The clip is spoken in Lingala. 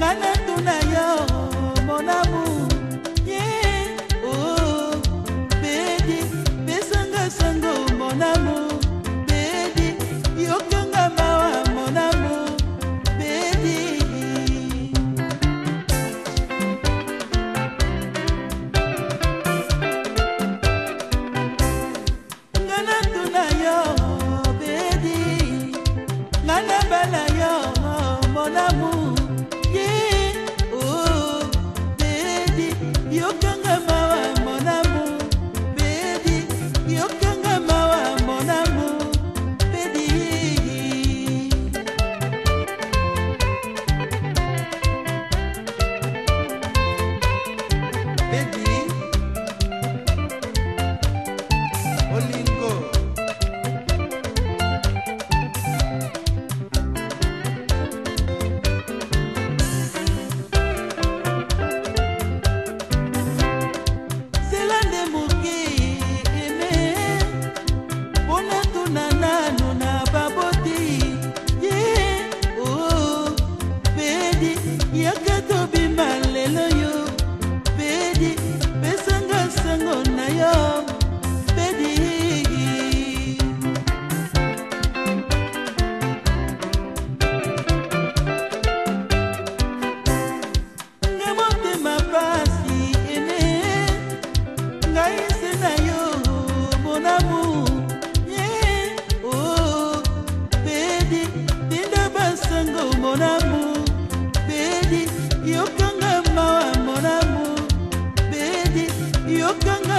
nga natuna yo monamu ye o oh, bedi pesanga sango monamu yokanga